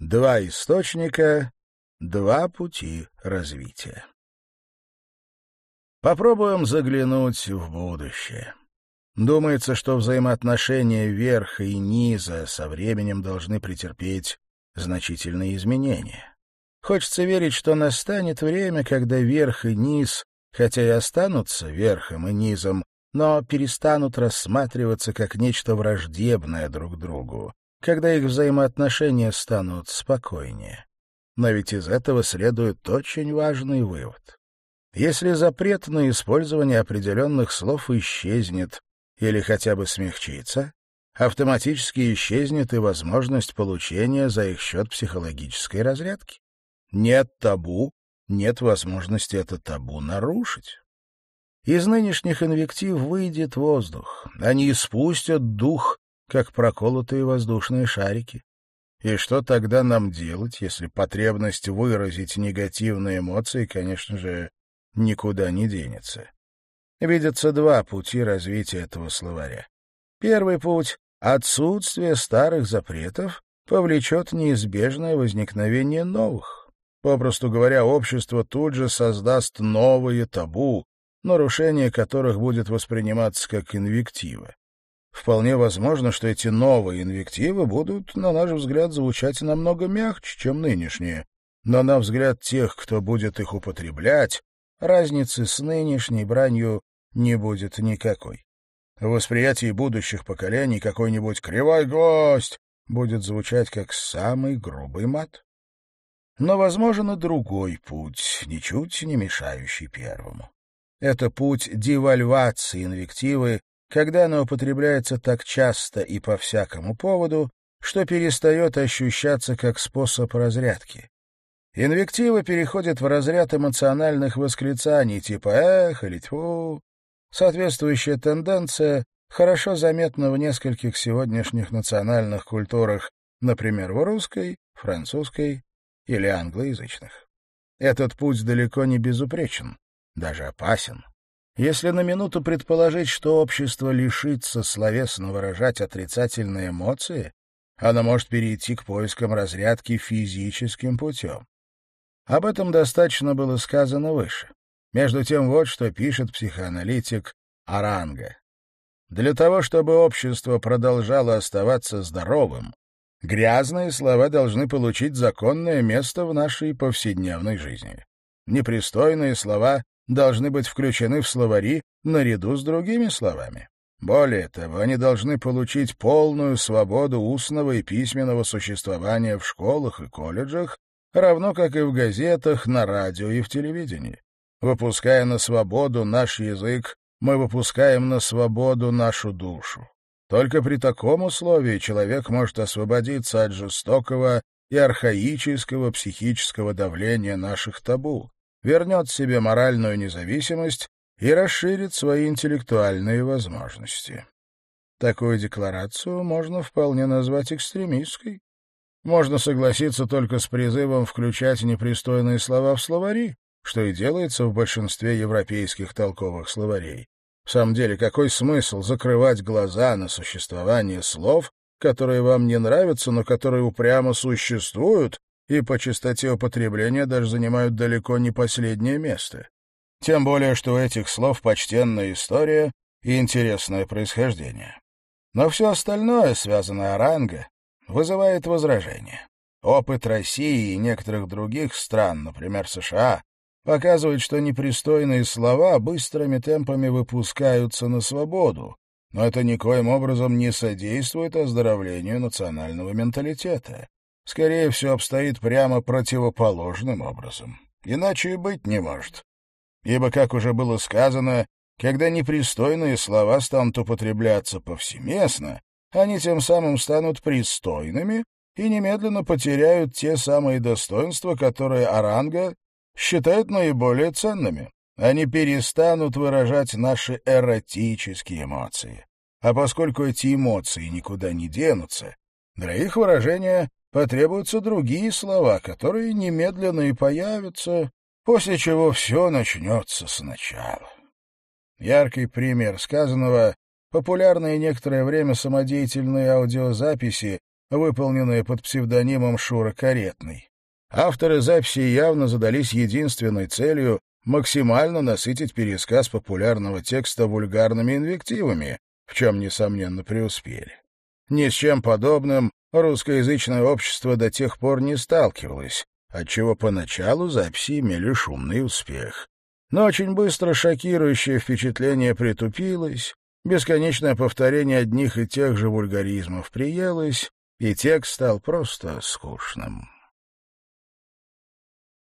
Два источника, два пути развития. Попробуем заглянуть в будущее. Думается, что взаимоотношения верха и низа со временем должны претерпеть значительные изменения. Хочется верить, что настанет время, когда верх и низ, хотя и останутся верхом и низом, но перестанут рассматриваться как нечто враждебное друг другу, когда их взаимоотношения станут спокойнее. Но ведь из этого следует очень важный вывод. Если запрет на использование определенных слов исчезнет или хотя бы смягчится, автоматически исчезнет и возможность получения за их счет психологической разрядки. Нет табу, нет возможности это табу нарушить. Из нынешних инвектив выйдет воздух. Они испустят дух, как проколотые воздушные шарики. И что тогда нам делать, если потребность выразить негативные эмоции, конечно же, никуда не денется? Видятся два пути развития этого словаря. Первый путь — отсутствие старых запретов повлечет неизбежное возникновение новых. Попросту говоря, общество тут же создаст новые табу, нарушение которых будет восприниматься как инвектива. Вполне возможно, что эти новые инвективы будут, на наш взгляд, звучать намного мягче, чем нынешние. Но на взгляд тех, кто будет их употреблять, разницы с нынешней бранью не будет никакой. В восприятии будущих поколений какой-нибудь «кривой гость» будет звучать как самый грубый мат. Но возможен и другой путь, ничуть не мешающий первому. Это путь девальвации инвективы когда она употребляется так часто и по всякому поводу, что перестает ощущаться как способ разрядки. Инвективы переходят в разряд эмоциональных восклицаний типа «эх» или «тьфу». Соответствующая тенденция хорошо заметна в нескольких сегодняшних национальных культурах, например, в русской, французской или англоязычных. Этот путь далеко не безупречен, даже опасен. Если на минуту предположить, что общество лишится словесно выражать отрицательные эмоции, оно может перейти к поискам разрядки физическим путем. Об этом достаточно было сказано выше. Между тем, вот что пишет психоаналитик Аранга. Для того, чтобы общество продолжало оставаться здоровым, грязные слова должны получить законное место в нашей повседневной жизни. Непристойные слова должны быть включены в словари наряду с другими словами. Более того, они должны получить полную свободу устного и письменного существования в школах и колледжах, равно как и в газетах, на радио и в телевидении. Выпуская на свободу наш язык, мы выпускаем на свободу нашу душу. Только при таком условии человек может освободиться от жестокого и архаического психического давления наших табу, вернет себе моральную независимость и расширит свои интеллектуальные возможности. Такую декларацию можно вполне назвать экстремистской. Можно согласиться только с призывом включать непристойные слова в словари, что и делается в большинстве европейских толковых словарей. В самом деле, какой смысл закрывать глаза на существование слов, которые вам не нравятся, но которые упрямо существуют и по частоте употребления даже занимают далеко не последнее место. Тем более, что у этих слов почтенная история и интересное происхождение. Но все остальное, связанное ранга, вызывает возражения. Опыт России и некоторых других стран, например, США, показывает, что непристойные слова быстрыми темпами выпускаются на свободу, но это никоим образом не содействует оздоровлению национального менталитета. Скорее всего, обстоит прямо противоположным образом. Иначе и быть не может. Ибо, как уже было сказано, когда непристойные слова станут употребляться повсеместно, они тем самым станут пристойными и немедленно потеряют те самые достоинства, которые Оранга считает наиболее ценными. Они перестанут выражать наши эротические эмоции. А поскольку эти эмоции никуда не денутся, для их выражения потребуются другие слова, которые немедленно и появятся, после чего все начнется сначала. Яркий пример сказанного — популярные некоторое время самодеятельные аудиозаписи, выполненные под псевдонимом Шура Каретный. Авторы записи явно задались единственной целью максимально насытить пересказ популярного текста вульгарными инвективами, в чем, несомненно, преуспели. Ни с чем подобным русскоязычное общество до тех пор не сталкивалось, отчего поначалу записи имели шумный успех. Но очень быстро шокирующее впечатление притупилось, бесконечное повторение одних и тех же вульгаризмов приелось, и текст стал просто скучным.